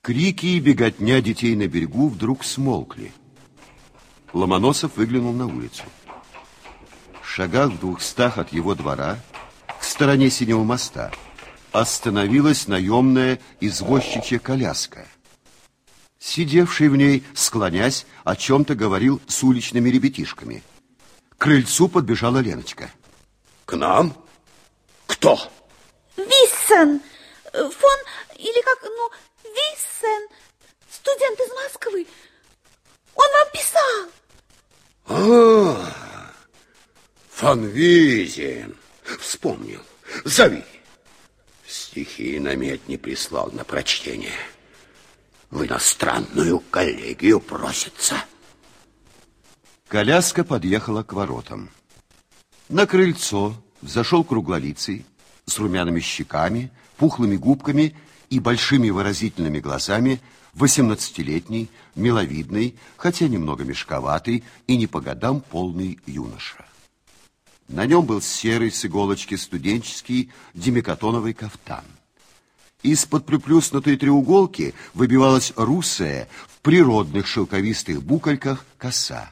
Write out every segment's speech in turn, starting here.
Крики и беготня детей на берегу вдруг смолкли. Ломоносов выглянул на улицу. В шагах в двухстах от его двора, к стороне синего моста, остановилась наемная извозчичья коляска. Сидевший в ней, склонясь, о чем-то говорил с уличными ребятишками. К крыльцу подбежала Леночка. К нам? Кто? Виссен! Фон, или как, ну, Виссен, студент из Москвы. Он вам писал. А, Визин. Вспомнил. Зови. Стихи намет не прислал на прочтение. В иностранную коллегию просится. Коляска подъехала к воротам. На крыльцо зашел круглолицый с румяными щеками, пухлыми губками и большими выразительными глазами восемнадцатилетний, миловидный, хотя немного мешковатый и не по годам полный юноша. На нем был серый с иголочки студенческий демикатоновый кафтан. Из-под приплюснутой треуголки выбивалась русая в природных шелковистых букальках коса.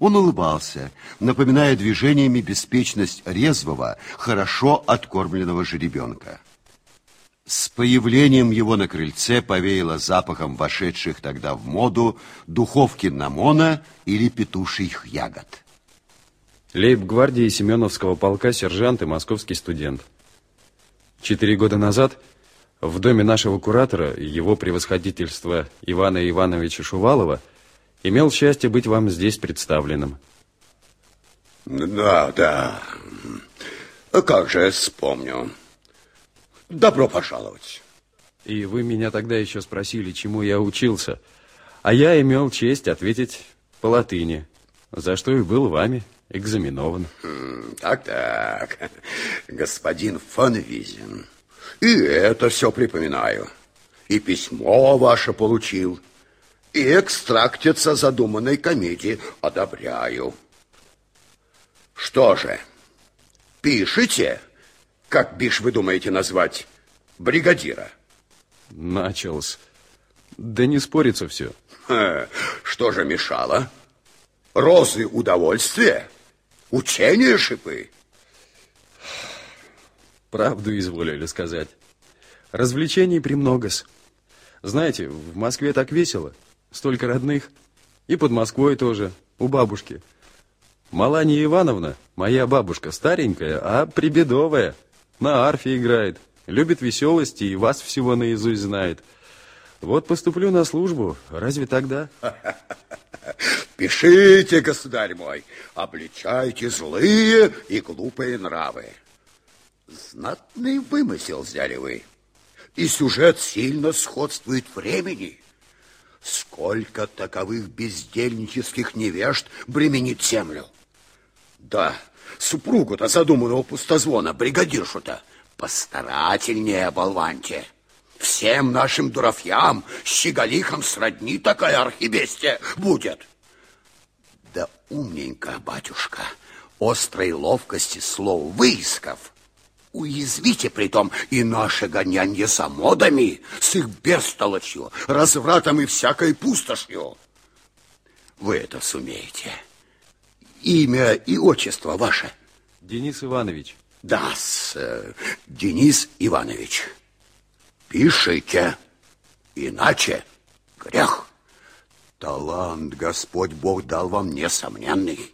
Он улыбался, напоминая движениями беспечность резвого, хорошо откормленного жеребенка. С появлением его на крыльце повеяло запахом вошедших тогда в моду духов киннамона или петушьих ягод. Лейб-гвардии Семеновского полка сержант и московский студент. Четыре года назад в доме нашего куратора, его превосходительства Ивана Ивановича Шувалова, имел счастье быть вам здесь представленным. Да, да. Как же я вспомню. Добро пожаловать. И вы меня тогда еще спросили, чему я учился. А я имел честь ответить по латыни, за что и был вами экзаменован. Так-так, господин фон Визин. И это все припоминаю. И письмо ваше получил, и экстрактица задуманной комедии одобряю. Что же, пишите, как бишь вы думаете назвать бригадира? Начался. Да не спорится все. Ха, что же мешало? Розы удовольствия? Учение шипы? Правду изволили сказать. Развлечений премногос. Знаете, в Москве так весело. Столько родных. И под Москвой тоже, у бабушки. Маланья Ивановна, моя бабушка, старенькая, а прибедовая. На арфе играет, любит веселости и вас всего наизусть знает. Вот поступлю на службу, разве тогда? Пишите, государь мой, обличайте злые и глупые нравы. Знатный вымысел взяли вы. И сюжет сильно сходствует времени. Сколько таковых бездельнических невежд бременит землю. Да, супругу-то задуманного пустозвона, бригадиршу-то, постарательнее, болванте. Всем нашим дурафьям, щеголихам сродни такая архибестия будет. Да умненько, батюшка, острой ловкости слов выисков. Уязвите притом и наше гонянье за модами, с их бестолочью, развратом и всякой пустошью. Вы это сумеете. Имя и отчество ваше? Денис Иванович. Да, с, Денис Иванович. Пишите, иначе грех. Талант Господь Бог дал вам несомненный.